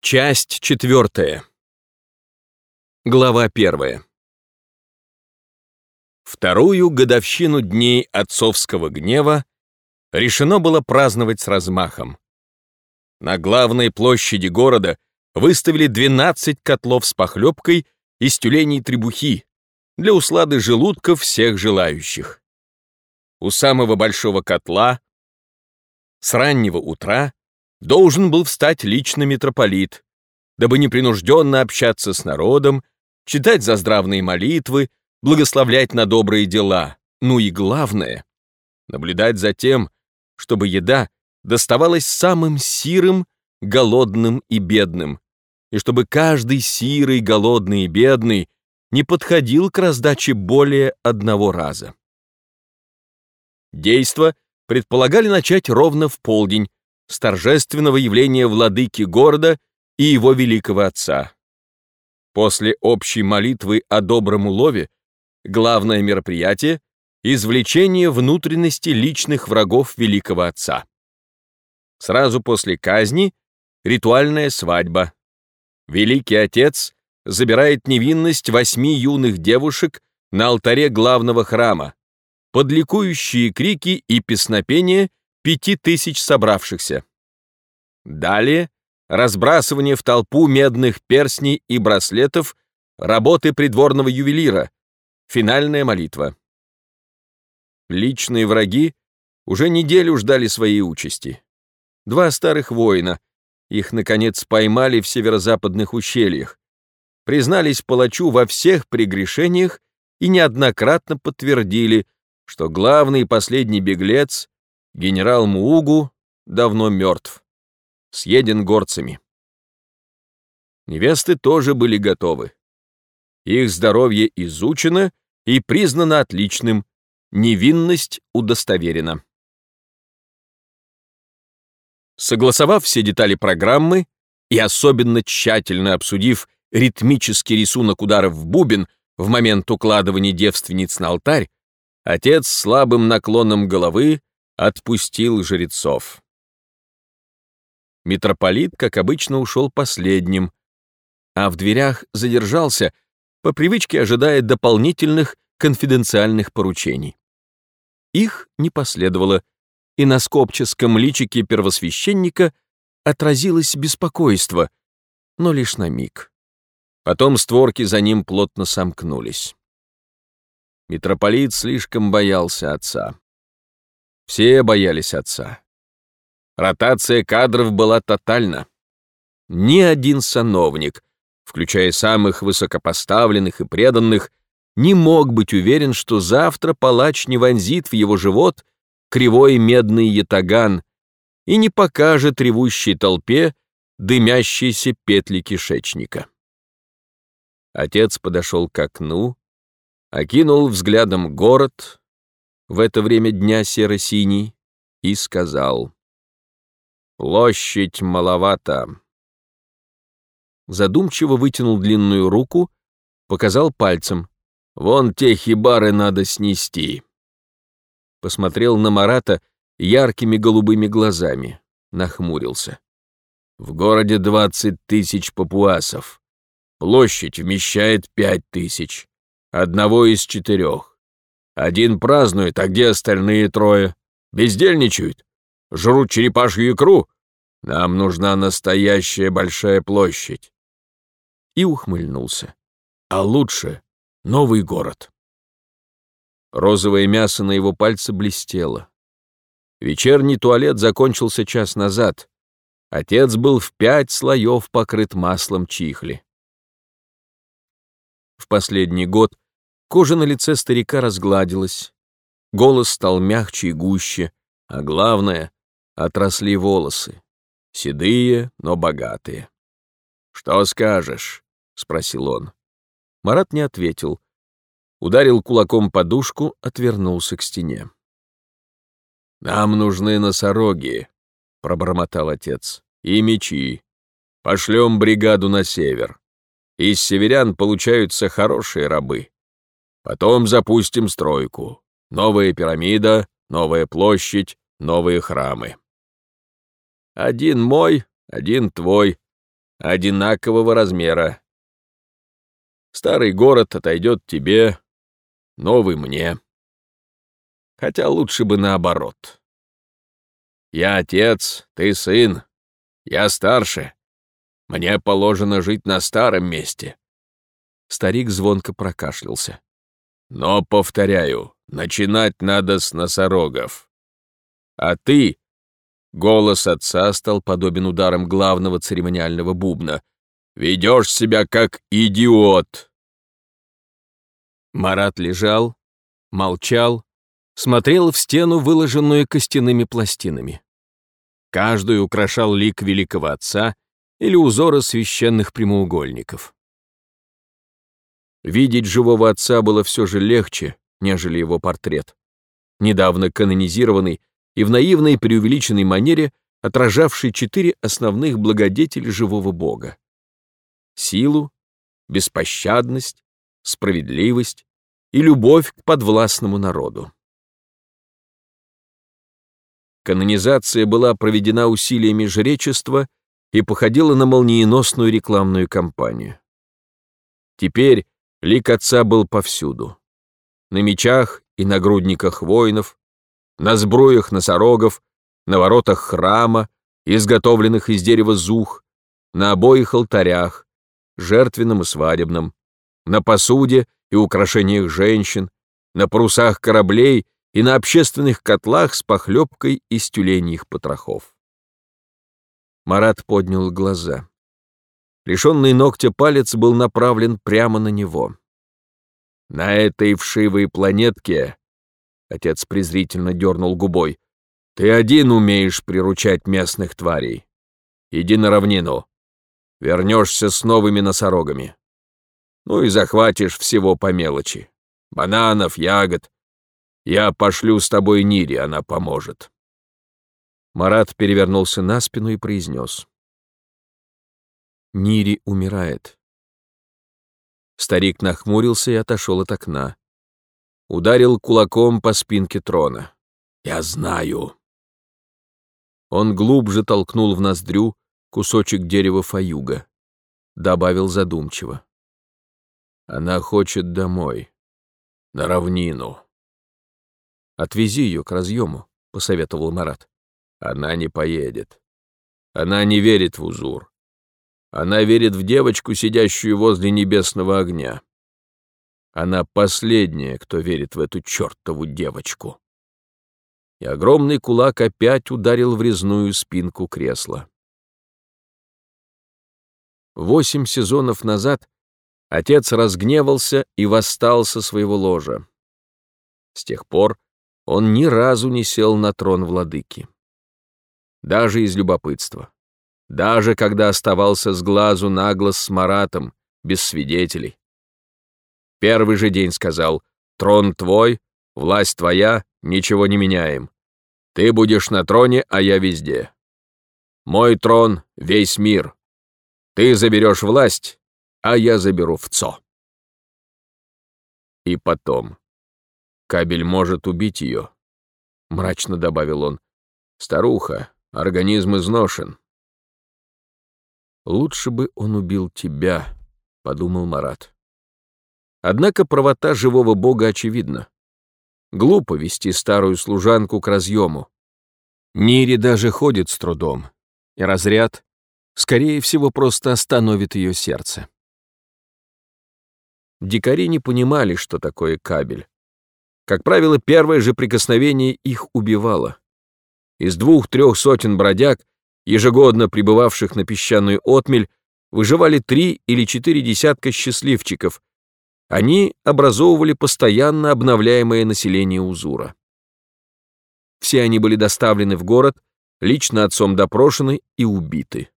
Часть четвертая. Глава первая. Вторую годовщину дней отцовского гнева решено было праздновать с размахом. На главной площади города выставили 12 котлов с похлебкой из тюленей требухи для услады желудков всех желающих. У самого большого котла с раннего утра должен был встать лично митрополит, дабы непринужденно общаться с народом, читать заздравные молитвы, благословлять на добрые дела, ну и главное — наблюдать за тем, чтобы еда доставалась самым сирым, голодным и бедным, и чтобы каждый сирый, голодный и бедный не подходил к раздаче более одного раза. Действо предполагали начать ровно в полдень, с торжественного явления владыки города и его великого отца. После общей молитвы о добром улове главное мероприятие — извлечение внутренности личных врагов великого отца. Сразу после казни — ритуальная свадьба. Великий отец забирает невинность восьми юных девушек на алтаре главного храма, под ликующие крики и песнопения пяти тысяч собравшихся. Далее разбрасывание в толпу медных перстней и браслетов работы придворного ювелира, финальная молитва. Личные враги уже неделю ждали своей участи. Два старых воина, их, наконец, поймали в северо-западных ущельях, признались палачу во всех прегрешениях и неоднократно подтвердили, что главный и последний беглец Генерал Муугу давно мертв, съеден горцами. Невесты тоже были готовы. Их здоровье изучено и признано отличным, невинность удостоверена. Согласовав все детали программы и особенно тщательно обсудив ритмический рисунок ударов в бубен в момент укладывания девственниц на алтарь, отец слабым наклоном головы отпустил жрецов. Митрополит, как обычно, ушел последним, а в дверях задержался, по привычке ожидая дополнительных конфиденциальных поручений. Их не последовало, и на скопческом личике первосвященника отразилось беспокойство, но лишь на миг. Потом створки за ним плотно сомкнулись. Митрополит слишком боялся отца. Все боялись отца. Ротация кадров была тотальна. Ни один сановник, включая самых высокопоставленных и преданных, не мог быть уверен, что завтра палач не вонзит в его живот кривой медный ятаган и не покажет ревущей толпе дымящиеся петли кишечника. Отец подошел к окну, окинул взглядом город, в это время дня серо-синий, и сказал «Площадь маловато». Задумчиво вытянул длинную руку, показал пальцем «Вон те хибары надо снести». Посмотрел на Марата яркими голубыми глазами, нахмурился. В городе двадцать тысяч папуасов. Площадь вмещает пять тысяч. Одного из четырех. Один празднует, а где остальные трое? Бездельничают? Жрут черепашью икру? Нам нужна настоящая большая площадь. И ухмыльнулся. А лучше новый город. Розовое мясо на его пальце блестело. Вечерний туалет закончился час назад. Отец был в пять слоев покрыт маслом чихли. В последний год Кожа на лице старика разгладилась, голос стал мягче и гуще, а главное — отросли волосы, седые, но богатые. «Что скажешь?» — спросил он. Марат не ответил. Ударил кулаком подушку, отвернулся к стене. «Нам нужны носороги», — пробормотал отец, — «и мечи. Пошлем бригаду на север. Из северян получаются хорошие рабы. Потом запустим стройку. Новая пирамида, новая площадь, новые храмы. Один мой, один твой. одинакового размера. Старый город отойдет тебе, новый мне. Хотя лучше бы наоборот. Я отец, ты сын, я старше. Мне положено жить на старом месте. Старик звонко прокашлялся. Но, повторяю, начинать надо с носорогов. А ты... Голос отца стал подобен ударам главного церемониального бубна. «Ведешь себя как идиот!» Марат лежал, молчал, смотрел в стену, выложенную костяными пластинами. Каждую украшал лик великого отца или узоры священных прямоугольников. Видеть живого отца было все же легче, нежели его портрет, недавно канонизированный и в наивной преувеличенной манере отражавший четыре основных благодетели живого Бога. Силу, беспощадность, справедливость и любовь к подвластному народу. Канонизация была проведена усилиями жречества и походила на молниеносную рекламную кампанию. Теперь лик отца был повсюду. На мечах и нагрудниках воинов, на сбруях носорогов, на воротах храма, изготовленных из дерева зух, на обоих алтарях, жертвенном и свадебном, на посуде и украшениях женщин, на парусах кораблей и на общественных котлах с похлебкой из тюленьих потрохов. Марат поднял глаза. Лишенный ногтя палец был направлен прямо на него. «На этой вшивой планетке», — отец презрительно дернул губой, «ты один умеешь приручать местных тварей. Иди на равнину. Вернешься с новыми носорогами. Ну и захватишь всего по мелочи. Бананов, ягод, я пошлю с тобой Нири, она поможет». Марат перевернулся на спину и произнес. «Нири умирает». Старик нахмурился и отошел от окна. Ударил кулаком по спинке трона. «Я знаю». Он глубже толкнул в ноздрю кусочек дерева фаюга. Добавил задумчиво. «Она хочет домой, на равнину». «Отвези ее к разъему», — посоветовал Марат. «Она не поедет. Она не верит в узур. Она верит в девочку, сидящую возле небесного огня. Она последняя, кто верит в эту чертову девочку». И огромный кулак опять ударил в резную спинку кресла. Восемь сезонов назад отец разгневался и восстал со своего ложа. С тех пор он ни разу не сел на трон владыки. Даже из любопытства. Даже когда оставался с глазу на глаз с Маратом, без свидетелей. Первый же день сказал, «Трон твой, власть твоя, ничего не меняем. Ты будешь на троне, а я везде. Мой трон — весь мир. Ты заберешь власть, а я заберу ВЦО». И потом, Кабель может убить ее», — мрачно добавил он. «Старуха, организм изношен». «Лучше бы он убил тебя», — подумал Марат. Однако правота живого бога очевидна. Глупо вести старую служанку к разъему. Нири даже ходит с трудом, и разряд, скорее всего, просто остановит ее сердце. Дикари не понимали, что такое кабель. Как правило, первое же прикосновение их убивало. Из двух-трех сотен бродяг, ежегодно прибывавших на песчаную отмель, выживали три или четыре десятка счастливчиков. Они образовывали постоянно обновляемое население Узура. Все они были доставлены в город, лично отцом допрошены и убиты.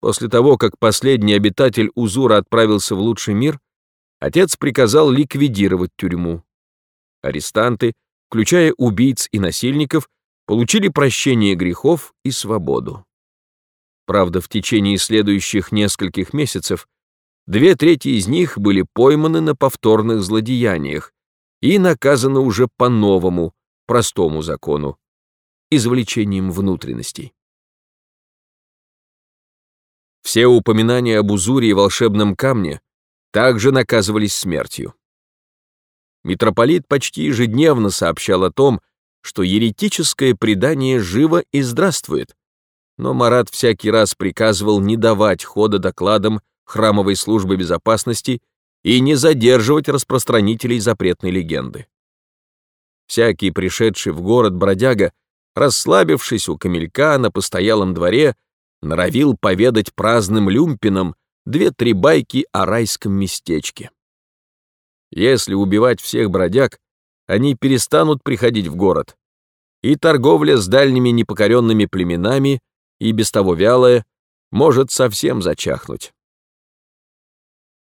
После того, как последний обитатель Узура отправился в лучший мир, отец приказал ликвидировать тюрьму. Арестанты, включая убийц и насильников, получили прощение грехов и свободу. Правда, в течение следующих нескольких месяцев две трети из них были пойманы на повторных злодеяниях и наказаны уже по новому, простому закону — извлечением внутренностей. Все упоминания об узуре и волшебном камне также наказывались смертью. Митрополит почти ежедневно сообщал о том, что еретическое предание живо и здравствует, но Марат всякий раз приказывал не давать хода докладам храмовой службы безопасности и не задерживать распространителей запретной легенды. Всякий пришедший в город бродяга, расслабившись у камелька на постоялом дворе, норовил поведать праздным люмпинам две-три байки о райском местечке. Если убивать всех бродяг, они перестанут приходить в город, и торговля с дальними непокоренными племенами, и без того вялая, может совсем зачахнуть.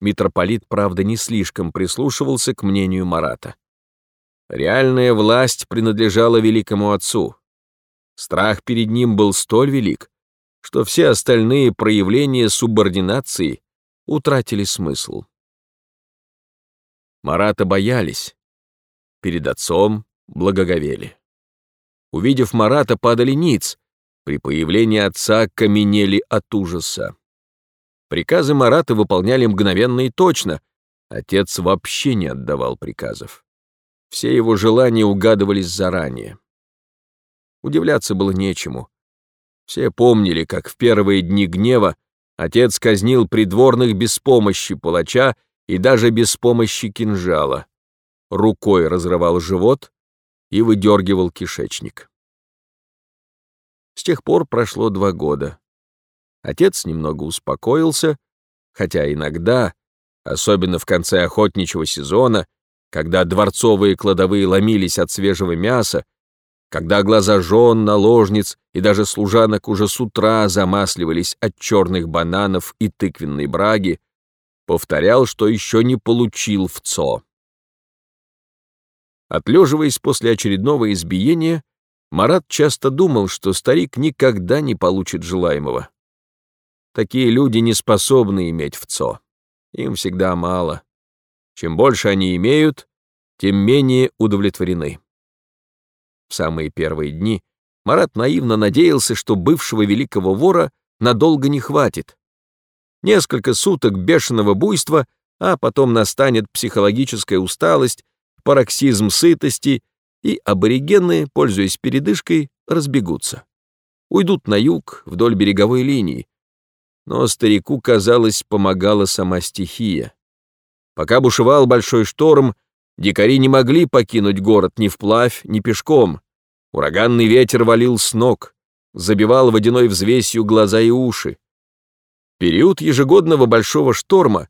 Митрополит, правда, не слишком прислушивался к мнению Марата. Реальная власть принадлежала великому отцу. Страх перед ним был столь велик, что все остальные проявления субординации утратили смысл. Марата боялись, перед отцом благоговели. Увидев Марата, падали ниц, при появлении отца каменели от ужаса. Приказы Марата выполняли мгновенно и точно, отец вообще не отдавал приказов. Все его желания угадывались заранее. Удивляться было нечему. Все помнили, как в первые дни гнева отец казнил придворных без помощи палача и даже без помощи кинжала. Рукой разрывал живот и выдергивал кишечник. С тех пор прошло два года. Отец немного успокоился, хотя иногда, особенно в конце охотничьего сезона, когда дворцовые кладовые ломились от свежего мяса, когда глаза жен, наложниц и даже служанок уже с утра замасливались от черных бананов и тыквенной браги, повторял, что еще не получил в ЦО. Отлеживаясь после очередного избиения, Марат часто думал, что старик никогда не получит желаемого. Такие люди не способны иметь в ЦО. Им всегда мало. Чем больше они имеют, тем менее удовлетворены. В самые первые дни Марат наивно надеялся, что бывшего великого вора надолго не хватит. Несколько суток бешеного буйства, а потом настанет психологическая усталость, пароксизм сытости, и аборигены, пользуясь передышкой, разбегутся. Уйдут на юг, вдоль береговой линии. Но старику, казалось, помогала сама стихия. Пока бушевал большой шторм, дикари не могли покинуть город ни вплавь, ни пешком. Ураганный ветер валил с ног, забивал водяной взвесью глаза и уши. Период ежегодного большого шторма,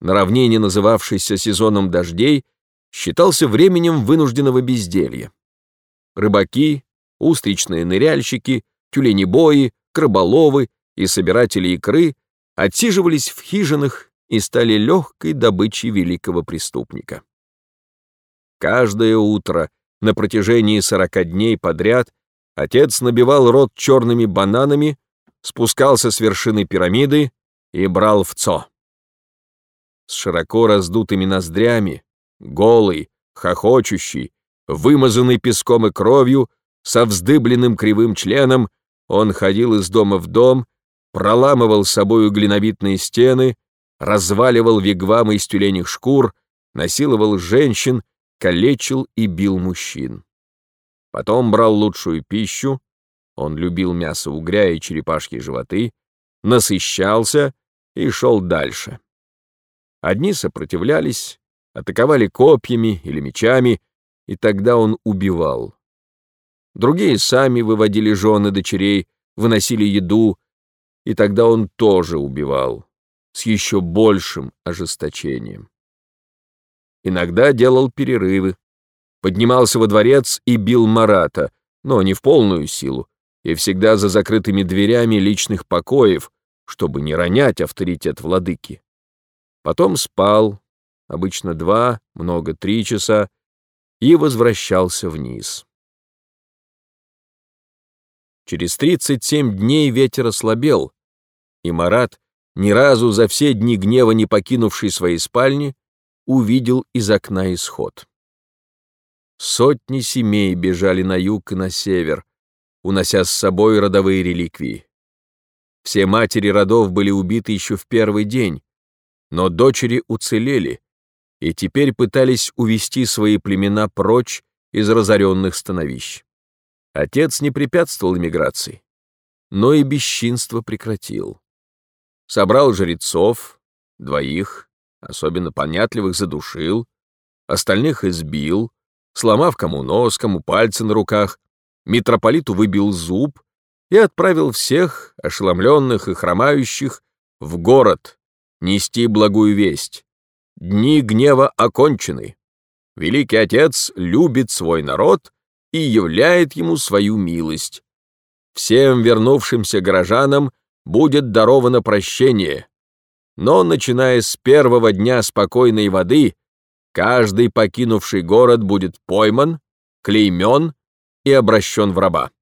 на равнине называвшийся сезоном дождей, считался временем вынужденного безделья. Рыбаки, устричные ныряльщики, тюленебои, краболовы и собиратели икры отсиживались в хижинах и стали легкой добычей великого преступника. Каждое утро на протяжении сорока дней подряд отец набивал рот черными бананами, спускался с вершины пирамиды и брал в цо. С широко раздутыми ноздрями, голый, хохочущий, вымазанный песком и кровью, со вздыбленным кривым членом, он ходил из дома в дом, проламывал собою глиновитные стены, разваливал вигвамы из тюленях шкур, насиловал женщин, калечил и бил мужчин. Потом брал лучшую пищу, он любил мясо угря и черепашьи животы, насыщался и шел дальше. Одни сопротивлялись, атаковали копьями или мечами, и тогда он убивал. Другие сами выводили жены дочерей, выносили еду, и тогда он тоже убивал с еще большим ожесточением. Иногда делал перерывы, поднимался во дворец и бил Марата, но не в полную силу, и всегда за закрытыми дверями личных покоев, чтобы не ронять авторитет владыки. Потом спал, обычно два, много три часа, и возвращался вниз. Через 37 дней ветер ослабел, и Марат, ни разу за все дни гнева не покинувший своей спальни, увидел из окна исход. Сотни семей бежали на юг и на север, унося с собой родовые реликвии. Все матери родов были убиты еще в первый день, но дочери уцелели и теперь пытались увести свои племена прочь из разоренных становищ. Отец не препятствовал эмиграции, но и бесчинство прекратил. Собрал жрецов, двоих, особенно понятливых, задушил, остальных избил, сломав кому нос, кому пальцы на руках, митрополиту выбил зуб и отправил всех, ошеломленных и хромающих, в город нести благую весть. Дни гнева окончены. Великий Отец любит свой народ и являет ему свою милость. Всем вернувшимся горожанам будет даровано прощение. Но, начиная с первого дня спокойной воды, каждый покинувший город будет пойман, клеймен и обращен в раба.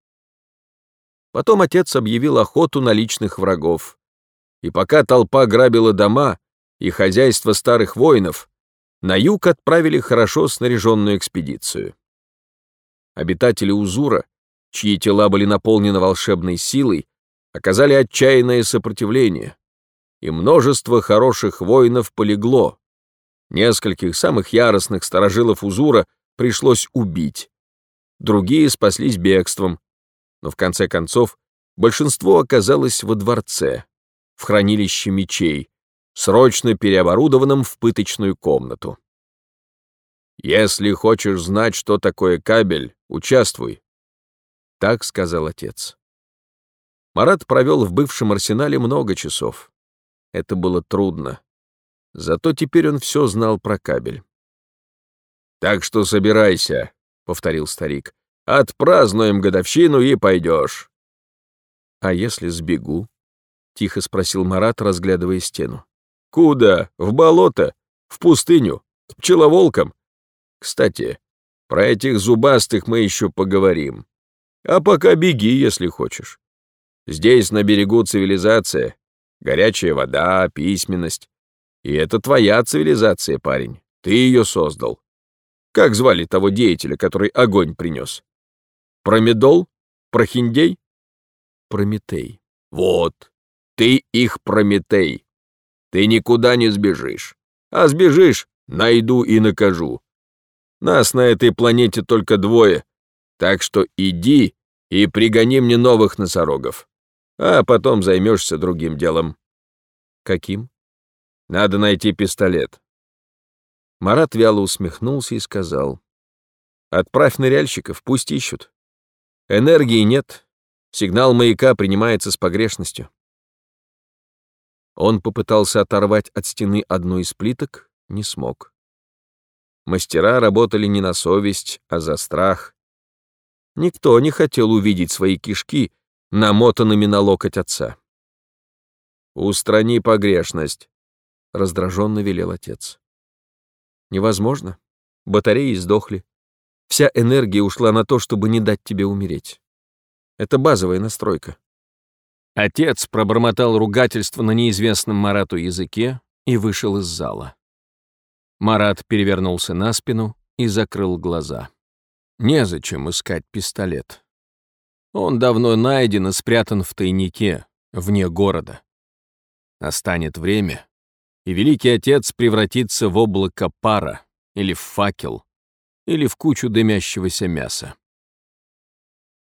Потом отец объявил охоту на личных врагов. И пока толпа грабила дома и хозяйство старых воинов, на юг отправили хорошо снаряженную экспедицию. Обитатели Узура, чьи тела были наполнены волшебной силой, оказали отчаянное сопротивление, и множество хороших воинов полегло. Нескольких самых яростных сторожилов Узура пришлось убить. Другие спаслись бегством, но в конце концов большинство оказалось во дворце, в хранилище мечей, срочно переоборудованном в пыточную комнату. «Если хочешь знать, что такое кабель, участвуй», — так сказал отец. Марат провел в бывшем арсенале много часов. Это было трудно. Зато теперь он все знал про кабель. «Так что собирайся», — повторил старик. Отпразднуем годовщину и пойдешь. А если сбегу? Тихо спросил Марат, разглядывая стену. Куда? В болото? В пустыню? К пчеловолкам? Кстати, про этих зубастых мы еще поговорим. А пока беги, если хочешь. Здесь на берегу цивилизация, горячая вода, письменность. И это твоя цивилизация, парень. Ты ее создал. Как звали того деятеля, который огонь принес? Промедол? Прохиндей? Прометей. Вот. Ты их Прометей. Ты никуда не сбежишь. А сбежишь, найду и накажу. Нас на этой планете только двое, так что иди и пригони мне новых носорогов. А потом займешься другим делом. Каким? Надо найти пистолет. Марат вяло усмехнулся и сказал. Отправь ныряльщиков, пусть ищут. Энергии нет. Сигнал маяка принимается с погрешностью. Он попытался оторвать от стены одну из плиток, не смог. Мастера работали не на совесть, а за страх. Никто не хотел увидеть свои кишки, намотанными на локоть отца. «Устрани погрешность», — раздраженно велел отец. «Невозможно. Батареи сдохли. Вся энергия ушла на то, чтобы не дать тебе умереть. Это базовая настройка. Отец пробормотал ругательство на неизвестном Марату языке и вышел из зала. Марат перевернулся на спину и закрыл глаза. Незачем искать пистолет. Он давно найден и спрятан в тайнике, вне города. Настанет время, и Великий Отец превратится в облако пара или в факел, или в кучу дымящегося мяса.